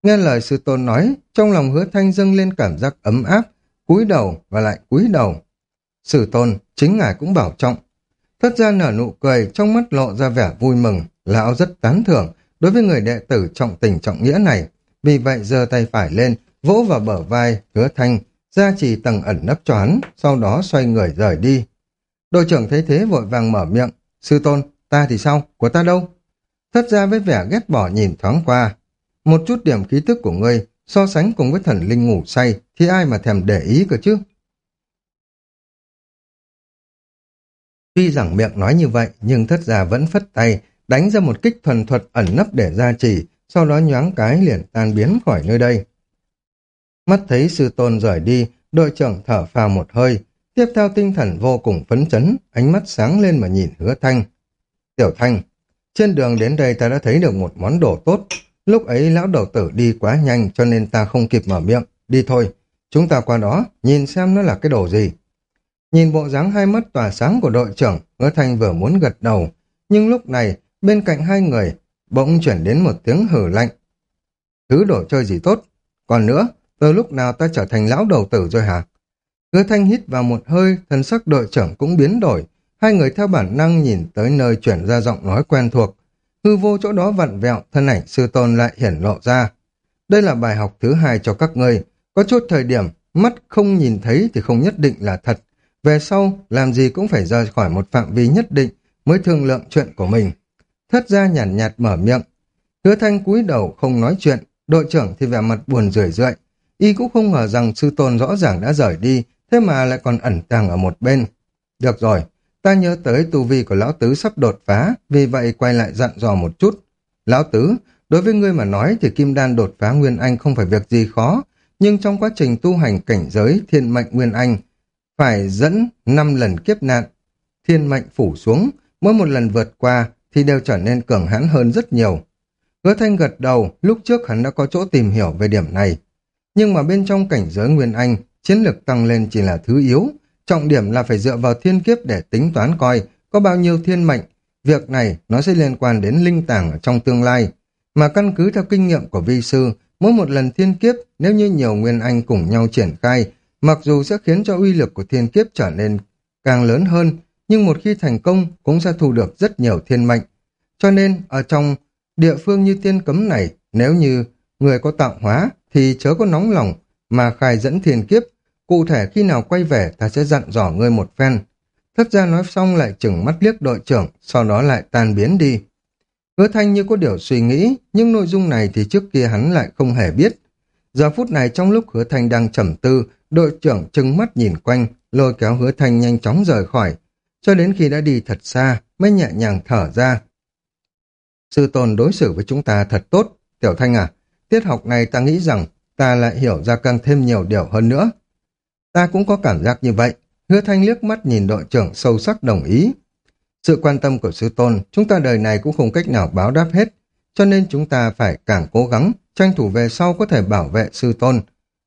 S1: Nghe lời sư tôn nói, trong lòng hứa thanh dâng lên cảm giác ấm áp, cúi đầu và lại cúi đầu. Sư tôn, chính ngài cũng bảo trọng. Thất ra nở nụ cười, trong mắt lộ ra vẻ vui mừng, lão rất tán thưởng đối với người đệ tử trọng tình trọng nghĩa này. Vì vậy giơ tay phải lên, vỗ vào bờ vai, hứa thanh, ra chỉ tầng ẩn nấp cho hắn, sau đó xoay người rời đi. Đội trưởng thấy thế vội vàng mở miệng, sư tôn, ta thì sao, của ta đâu? Thất ra với vẻ ghét bỏ nhìn thoáng qua. Một chút điểm khí tức của ngươi, so sánh cùng với thần linh ngủ say, thì ai mà thèm để ý cơ chứ? Tuy rằng miệng nói như vậy, nhưng thất gia vẫn phất tay, đánh ra một kích thuần thuật ẩn nấp để gia trì, sau đó nhoáng cái liền tan biến khỏi nơi đây. Mắt thấy sư tôn rời đi, đội trưởng thở phào một hơi, tiếp theo tinh thần vô cùng phấn chấn, ánh mắt sáng lên mà nhìn hứa thanh. Tiểu thanh, trên đường đến đây ta đã thấy được một món đồ tốt, lúc ấy lão đầu tử đi quá nhanh cho nên ta không kịp mở miệng, đi thôi, chúng ta qua đó, nhìn xem nó là cái đồ gì. Nhìn bộ dáng hai mắt tỏa sáng của đội trưởng, hứa thanh vừa muốn gật đầu, nhưng lúc này, bên cạnh hai người, bỗng chuyển đến một tiếng hử lạnh. Thứ đồ chơi gì tốt? Còn nữa, từ lúc nào ta trở thành lão đầu tử rồi hả? Hứa thanh hít vào một hơi, thân sắc đội trưởng cũng biến đổi. Hai người theo bản năng nhìn tới nơi chuyển ra giọng nói quen thuộc. Hư vô chỗ đó vặn vẹo, thân ảnh sư tôn lại hiển lộ ra. Đây là bài học thứ hai cho các ngươi. Có chút thời điểm, mắt không nhìn thấy thì không nhất định là thật. Về sau, làm gì cũng phải rời khỏi một phạm vi nhất định mới thương lượng chuyện của mình. Thất ra nhàn nhạt, nhạt mở miệng. Hứa thanh cúi đầu không nói chuyện, đội trưởng thì vẻ mặt buồn rười rượi. Y cũng không ngờ rằng sư tôn rõ ràng đã rời đi, thế mà lại còn ẩn tàng ở một bên. Được rồi, ta nhớ tới tu vi của lão tứ sắp đột phá, vì vậy quay lại dặn dò một chút. Lão tứ, đối với ngươi mà nói thì kim đan đột phá Nguyên Anh không phải việc gì khó, nhưng trong quá trình tu hành cảnh giới thiên mệnh Nguyên Anh, phải dẫn năm lần kiếp nạn. Thiên mệnh phủ xuống, mỗi một lần vượt qua thì đều trở nên cường hãn hơn rất nhiều. Hứa thanh gật đầu, lúc trước hắn đã có chỗ tìm hiểu về điểm này. Nhưng mà bên trong cảnh giới Nguyên Anh, chiến lực tăng lên chỉ là thứ yếu. Trọng điểm là phải dựa vào thiên kiếp để tính toán coi có bao nhiêu thiên mệnh. Việc này nó sẽ liên quan đến linh tàng ở trong tương lai. Mà căn cứ theo kinh nghiệm của vi sư, mỗi một lần thiên kiếp nếu như nhiều Nguyên Anh cùng nhau triển khai Mặc dù sẽ khiến cho uy lực của thiên kiếp trở nên càng lớn hơn, nhưng một khi thành công cũng sẽ thu được rất nhiều thiên mệnh. Cho nên, ở trong địa phương như tiên cấm này, nếu như người có tạo hóa thì chớ có nóng lòng mà khai dẫn thiên kiếp. Cụ thể khi nào quay về ta sẽ dặn dò ngươi một phen. Thất gia nói xong lại chừng mắt liếc đội trưởng, sau đó lại tan biến đi. Hứa thanh như có điều suy nghĩ, nhưng nội dung này thì trước kia hắn lại không hề biết. Giờ phút này trong lúc hứa thanh đang trầm tư, đội trưởng trừng mắt nhìn quanh, lôi kéo hứa thanh nhanh chóng rời khỏi, cho đến khi đã đi thật xa, mới nhẹ nhàng thở ra. Sư tôn đối xử với chúng ta thật tốt, tiểu thanh à, tiết học này ta nghĩ rằng ta lại hiểu ra càng thêm nhiều điều hơn nữa. Ta cũng có cảm giác như vậy, hứa thanh liếc mắt nhìn đội trưởng sâu sắc đồng ý. Sự quan tâm của sư tôn, chúng ta đời này cũng không cách nào báo đáp hết, cho nên chúng ta phải càng cố gắng, tranh thủ về sau có thể bảo vệ sư tôn.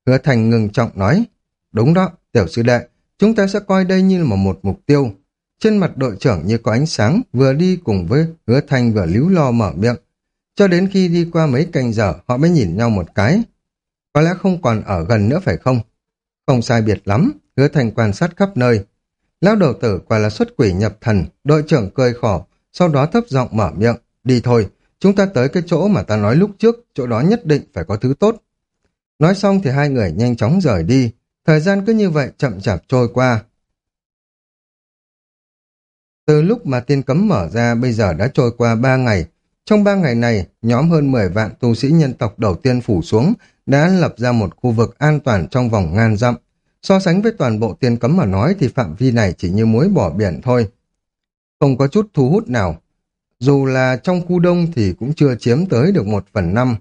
S1: Hứa thanh ngừng trọng nói, Đúng đó, tiểu sư đệ, chúng ta sẽ coi đây như là một mục tiêu. Trên mặt đội trưởng như có ánh sáng, vừa đi cùng với hứa thanh vừa líu lo mở miệng. Cho đến khi đi qua mấy canh giờ, họ mới nhìn nhau một cái. Có lẽ không còn ở gần nữa phải không? Không sai biệt lắm, hứa thanh quan sát khắp nơi. Lão đầu tử quả là xuất quỷ nhập thần, đội trưởng cười khổ, sau đó thấp giọng mở miệng. Đi thôi, chúng ta tới cái chỗ mà ta nói lúc trước, chỗ đó nhất định phải có thứ tốt. Nói xong thì hai người nhanh chóng rời đi, Thời gian cứ như vậy chậm chạp trôi qua. Từ lúc mà tiên cấm mở ra bây giờ đã trôi qua ba ngày. Trong ba ngày này, nhóm hơn 10 vạn tu sĩ nhân tộc đầu tiên phủ xuống đã lập ra một khu vực an toàn trong vòng ngàn dặm. So sánh với toàn bộ tiên cấm mà nói thì phạm vi này chỉ như muối bỏ biển thôi. Không có chút thu hút nào. Dù là trong khu đông thì cũng chưa chiếm tới được một phần năm.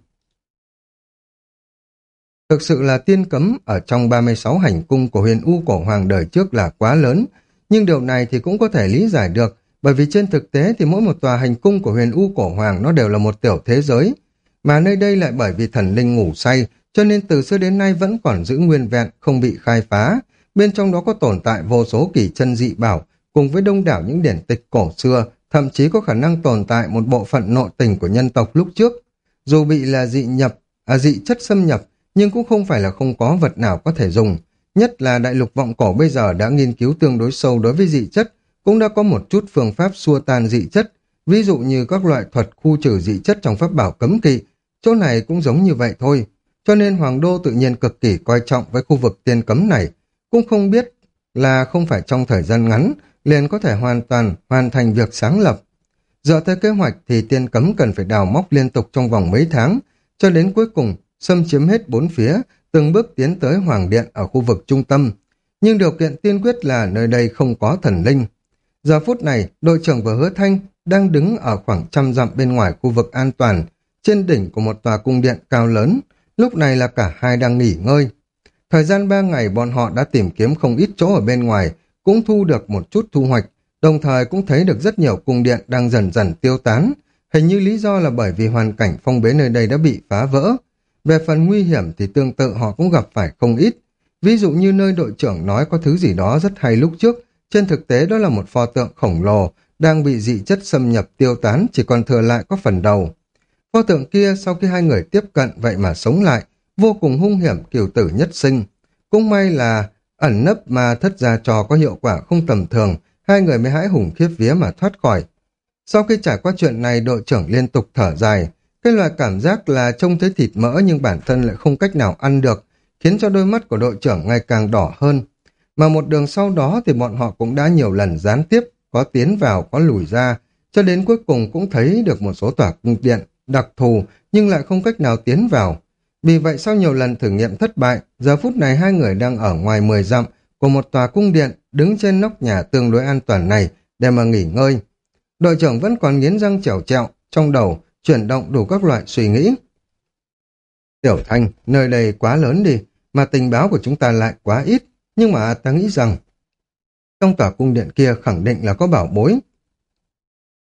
S1: Thực sự là tiên cấm ở trong 36 hành cung của huyền U cổ hoàng đời trước là quá lớn, nhưng điều này thì cũng có thể lý giải được, bởi vì trên thực tế thì mỗi một tòa hành cung của huyền U cổ hoàng nó đều là một tiểu thế giới, mà nơi đây lại bởi vì thần linh ngủ say, cho nên từ xưa đến nay vẫn còn giữ nguyên vẹn, không bị khai phá. Bên trong đó có tồn tại vô số kỳ chân dị bảo, cùng với đông đảo những điển tịch cổ xưa, thậm chí có khả năng tồn tại một bộ phận nội tình của nhân tộc lúc trước. Dù bị là dị nhập, à dị chất xâm nhập, nhưng cũng không phải là không có vật nào có thể dùng. Nhất là đại lục vọng cổ bây giờ đã nghiên cứu tương đối sâu đối với dị chất, cũng đã có một chút phương pháp xua tan dị chất, ví dụ như các loại thuật khu trừ dị chất trong pháp bảo cấm kỵ. Chỗ này cũng giống như vậy thôi. Cho nên Hoàng Đô tự nhiên cực kỳ coi trọng với khu vực tiên cấm này, cũng không biết là không phải trong thời gian ngắn liền có thể hoàn toàn hoàn thành việc sáng lập. Dựa theo kế hoạch thì tiên cấm cần phải đào móc liên tục trong vòng mấy tháng, cho đến cuối cùng xâm chiếm hết bốn phía, từng bước tiến tới Hoàng Điện ở khu vực trung tâm. Nhưng điều kiện tiên quyết là nơi đây không có thần linh. Giờ phút này, đội trưởng và hứa thanh đang đứng ở khoảng trăm dặm bên ngoài khu vực an toàn, trên đỉnh của một tòa cung điện cao lớn. Lúc này là cả hai đang nghỉ ngơi. Thời gian ba ngày bọn họ đã tìm kiếm không ít chỗ ở bên ngoài, cũng thu được một chút thu hoạch, đồng thời cũng thấy được rất nhiều cung điện đang dần dần tiêu tán. Hình như lý do là bởi vì hoàn cảnh phong bế nơi đây đã bị phá vỡ, về phần nguy hiểm thì tương tự họ cũng gặp phải không ít. Ví dụ như nơi đội trưởng nói có thứ gì đó rất hay lúc trước, trên thực tế đó là một pho tượng khổng lồ, đang bị dị chất xâm nhập tiêu tán, chỉ còn thừa lại có phần đầu. Pho tượng kia sau khi hai người tiếp cận vậy mà sống lại, vô cùng hung hiểm kiều tử nhất sinh. Cũng may là ẩn nấp mà thất gia trò có hiệu quả không tầm thường, hai người mới hãi hùng khiếp vía mà thoát khỏi. Sau khi trải qua chuyện này, đội trưởng liên tục thở dài, cái loại cảm giác là trông thấy thịt mỡ nhưng bản thân lại không cách nào ăn được, khiến cho đôi mắt của đội trưởng ngày càng đỏ hơn. Mà một đường sau đó thì bọn họ cũng đã nhiều lần gián tiếp, có tiến vào, có lùi ra, cho đến cuối cùng cũng thấy được một số tòa cung điện đặc thù nhưng lại không cách nào tiến vào. Vì vậy sau nhiều lần thử nghiệm thất bại, giờ phút này hai người đang ở ngoài 10 dặm của một tòa cung điện đứng trên nóc nhà tương đối an toàn này để mà nghỉ ngơi. Đội trưởng vẫn còn nghiến răng trèo trẹo, trong đầu chuyển động đủ các loại suy nghĩ. Tiểu Thanh, nơi đây quá lớn đi, mà tình báo của chúng ta lại quá ít, nhưng mà ta nghĩ rằng trong tòa cung điện kia khẳng định là có bảo bối.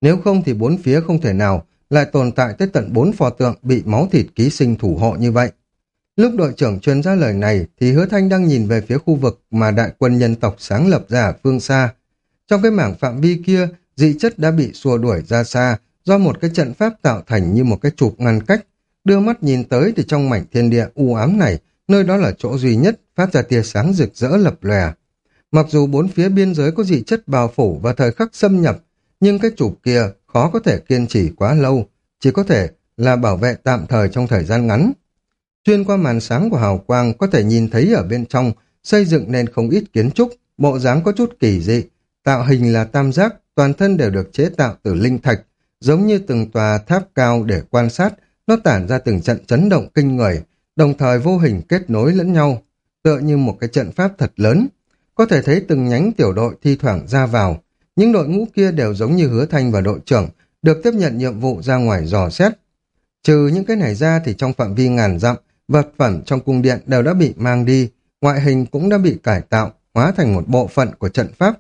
S1: Nếu không thì bốn phía không thể nào lại tồn tại tới tận bốn pho tượng bị máu thịt ký sinh thủ hộ như vậy. Lúc đội trưởng truyền ra lời này thì hứa thanh đang nhìn về phía khu vực mà đại quân nhân tộc sáng lập ra ở phương xa. Trong cái mảng phạm vi kia, dị chất đã bị xua đuổi ra xa, do một cái trận pháp tạo thành như một cái chụp ngăn cách. Đưa mắt nhìn tới thì trong mảnh thiên địa u ám này, nơi đó là chỗ duy nhất phát ra tia sáng rực rỡ lập lòe. Mặc dù bốn phía biên giới có dị chất bao phủ và thời khắc xâm nhập, nhưng cái chụp kia khó có thể kiên trì quá lâu, chỉ có thể là bảo vệ tạm thời trong thời gian ngắn. Xuyên qua màn sáng của hào quang có thể nhìn thấy ở bên trong xây dựng nên không ít kiến trúc, bộ dáng có chút kỳ dị, tạo hình là tam giác, toàn thân đều được chế tạo từ linh thạch, giống như từng tòa tháp cao để quan sát, nó tản ra từng trận chấn động kinh người, đồng thời vô hình kết nối lẫn nhau, tựa như một cái trận pháp thật lớn. Có thể thấy từng nhánh tiểu đội thi thoảng ra vào, những đội ngũ kia đều giống như hứa thanh và đội trưởng, được tiếp nhận nhiệm vụ ra ngoài dò xét. Trừ những cái này ra thì trong phạm vi ngàn dặm, vật phẩm trong cung điện đều đã bị mang đi, ngoại hình cũng đã bị cải tạo, hóa thành một bộ phận của trận pháp.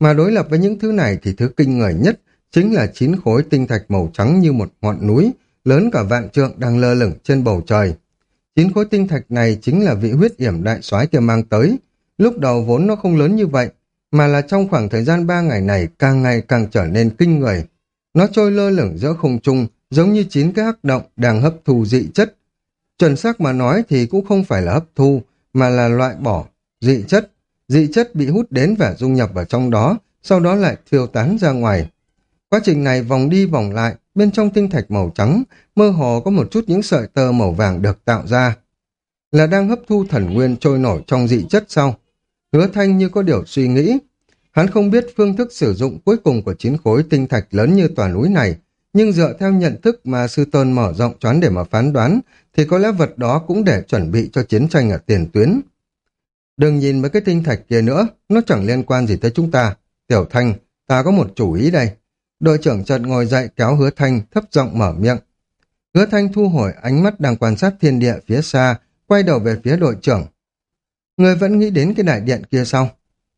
S1: Mà đối lập với những thứ này thì thứ kinh người nhất chính là chín khối tinh thạch màu trắng như một ngọn núi, lớn cả vạn trượng đang lơ lửng trên bầu trời. Chín khối tinh thạch này chính là vị huyết yểm đại soái kia mang tới. Lúc đầu vốn nó không lớn như vậy, mà là trong khoảng thời gian ba ngày này càng ngày càng trở nên kinh người. Nó trôi lơ lửng giữa không trung, giống như chín cái hắc động đang hấp thu dị chất. Chuẩn xác mà nói thì cũng không phải là hấp thu, mà là loại bỏ dị chất. Dị chất bị hút đến và dung nhập vào trong đó, sau đó lại thiêu tán ra ngoài. Quá trình này vòng đi vòng lại, bên trong tinh thạch màu trắng, mơ hồ có một chút những sợi tơ màu vàng được tạo ra. Là đang hấp thu thần nguyên trôi nổi trong dị chất sau. Hứa thanh như có điều suy nghĩ. Hắn không biết phương thức sử dụng cuối cùng của chín khối tinh thạch lớn như tòa núi này, nhưng dựa theo nhận thức mà sư tôn mở rộng choán để mà phán đoán, thì có lẽ vật đó cũng để chuẩn bị cho chiến tranh ở tiền tuyến. Đừng nhìn mấy cái tinh thạch kia nữa, nó chẳng liên quan gì tới chúng ta. Tiểu Thanh, ta có một chủ ý đây. Đội trưởng chợt ngồi dậy kéo hứa Thanh thấp giọng mở miệng. Hứa Thanh thu hồi ánh mắt đang quan sát thiên địa phía xa, quay đầu về phía đội trưởng. Người vẫn nghĩ đến cái đại điện kia sao?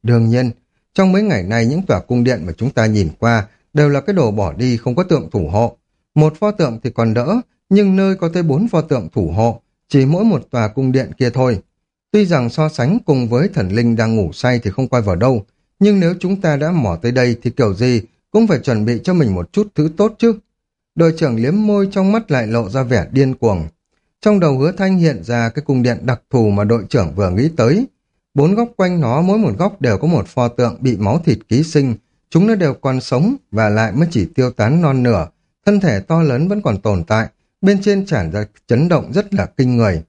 S1: Đương nhiên, trong mấy ngày nay những tòa cung điện mà chúng ta nhìn qua đều là cái đồ bỏ đi không có tượng thủ hộ. Một pho tượng thì còn đỡ, nhưng nơi có tới bốn pho tượng thủ hộ, chỉ mỗi một tòa cung điện kia thôi. Tuy rằng so sánh cùng với thần linh đang ngủ say thì không quay vào đâu, nhưng nếu chúng ta đã mò tới đây thì kiểu gì cũng phải chuẩn bị cho mình một chút thứ tốt chứ. Đội trưởng liếm môi trong mắt lại lộ ra vẻ điên cuồng. Trong đầu hứa thanh hiện ra cái cung điện đặc thù mà đội trưởng vừa nghĩ tới. Bốn góc quanh nó mỗi một góc đều có một pho tượng bị máu thịt ký sinh, chúng nó đều còn sống và lại mới chỉ tiêu tán non nửa, thân thể to lớn vẫn còn tồn tại, bên trên tràn ra chấn động rất là kinh người.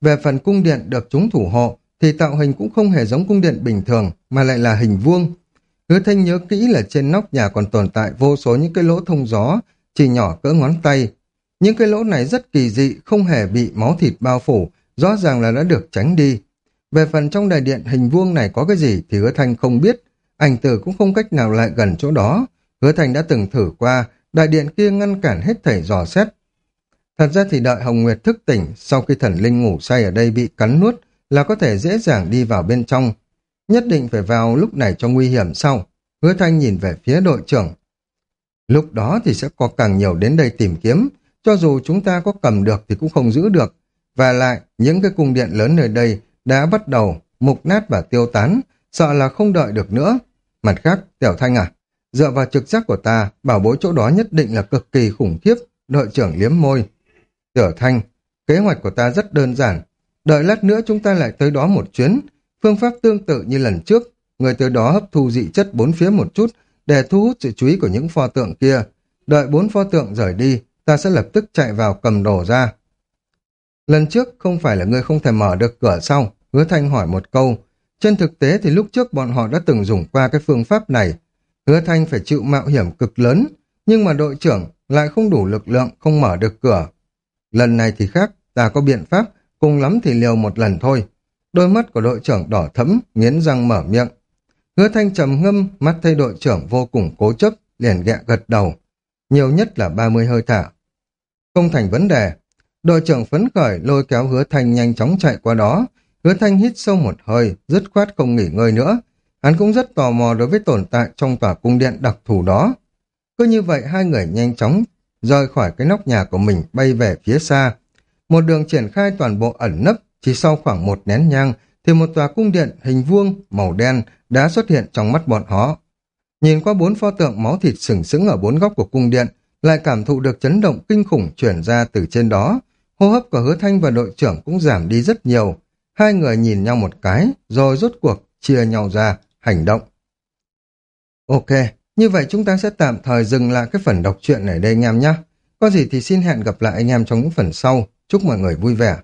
S1: Về phần cung điện được chúng thủ hộ, thì tạo hình cũng không hề giống cung điện bình thường, mà lại là hình vuông. Hứa thanh nhớ kỹ là trên nóc nhà còn tồn tại vô số những cái lỗ thông gió, chỉ nhỏ cỡ ngón tay. Những cái lỗ này rất kỳ dị, không hề bị máu thịt bao phủ, rõ ràng là đã được tránh đi. Về phần trong đại điện hình vuông này có cái gì thì hứa thanh không biết, ảnh tử cũng không cách nào lại gần chỗ đó. Hứa thanh đã từng thử qua, đại điện kia ngăn cản hết thảy dò xét, Thật ra thì đợi Hồng Nguyệt thức tỉnh, sau khi thần linh ngủ say ở đây bị cắn nuốt, là có thể dễ dàng đi vào bên trong. Nhất định phải vào lúc này cho nguy hiểm sau. Hứa Thanh nhìn về phía đội trưởng. Lúc đó thì sẽ có càng nhiều đến đây tìm kiếm, cho dù chúng ta có cầm được thì cũng không giữ được. Và lại, những cái cung điện lớn nơi đây đã bắt đầu mục nát và tiêu tán, sợ là không đợi được nữa. Mặt khác, Tiểu Thanh à, dựa vào trực giác của ta, bảo bối chỗ đó nhất định là cực kỳ khủng khiếp, đội trưởng liếm môi. Tiểu Thanh, kế hoạch của ta rất đơn giản. Đợi lát nữa chúng ta lại tới đó một chuyến. Phương pháp tương tự như lần trước. Người từ đó hấp thu dị chất bốn phía một chút để thu hút sự chú ý của những pho tượng kia. Đợi bốn pho tượng rời đi, ta sẽ lập tức chạy vào cầm đồ ra. Lần trước không phải là người không thể mở được cửa sau. Hứa Thanh hỏi một câu. Trên thực tế thì lúc trước bọn họ đã từng dùng qua cái phương pháp này. Hứa Thanh phải chịu mạo hiểm cực lớn, nhưng mà đội trưởng lại không đủ lực lượng không mở được cửa. Lần này thì khác, ta có biện pháp, cùng lắm thì liều một lần thôi. Đôi mắt của đội trưởng đỏ thẫm, nghiến răng mở miệng. Hứa thanh trầm ngâm, mắt thấy đội trưởng vô cùng cố chấp, liền ghẹ gật đầu. Nhiều nhất là 30 hơi thở. Không thành vấn đề. Đội trưởng phấn khởi lôi kéo hứa thanh nhanh chóng chạy qua đó. Hứa thanh hít sâu một hơi, dứt khoát không nghỉ ngơi nữa. Hắn cũng rất tò mò đối với tồn tại trong tòa cung điện đặc thù đó. Cứ như vậy hai người nhanh chóng rời khỏi cái nóc nhà của mình bay về phía xa. Một đường triển khai toàn bộ ẩn nấp, chỉ sau khoảng một nén nhang, thì một tòa cung điện hình vuông, màu đen đã xuất hiện trong mắt bọn họ. Nhìn qua bốn pho tượng máu thịt sừng sững ở bốn góc của cung điện, lại cảm thụ được chấn động kinh khủng chuyển ra từ trên đó. Hô hấp của hứa thanh và đội trưởng cũng giảm đi rất nhiều. Hai người nhìn nhau một cái, rồi rốt cuộc chia nhau ra, hành động. Ok, như vậy chúng ta sẽ tạm thời dừng lại cái phần đọc truyện này đây anh em nhé. Có gì thì xin hẹn gặp lại anh em trong những phần sau. Chúc mọi người vui vẻ.